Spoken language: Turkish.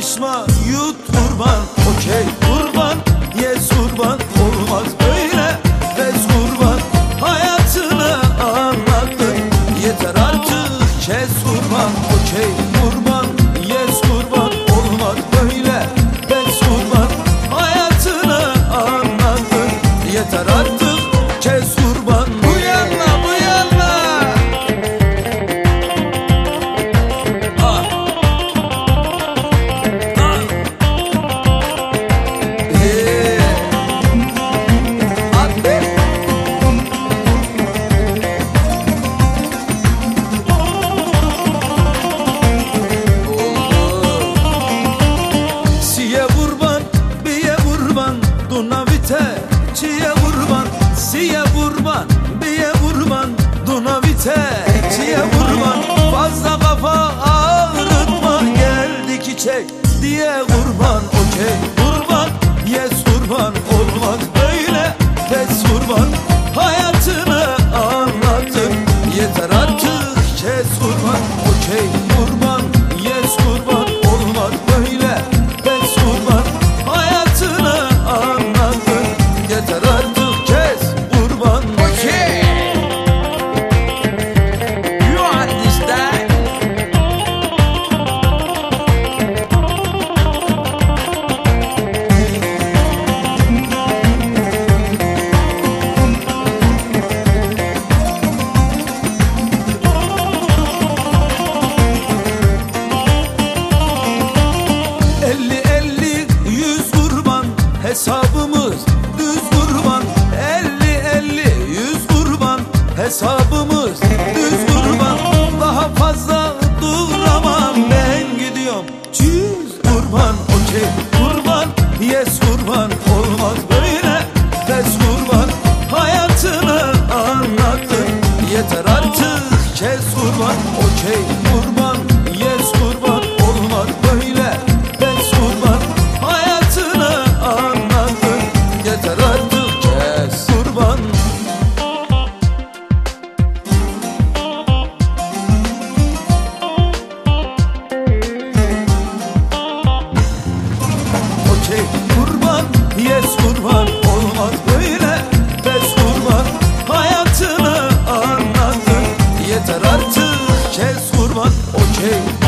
karışma yut kurban. Okey. Kurban yes kurban. Olmaz böyle bez kurban. Hayatını anlattın. Yeter artık kes kurban. Okey. Kurban yes kurban. Olmaz böyle bez kurban. Hayatını anlattın. Yeter artık kes kurban. Çek diye vurban, okey. Vurban, yes vurban, olmaz kurban hey.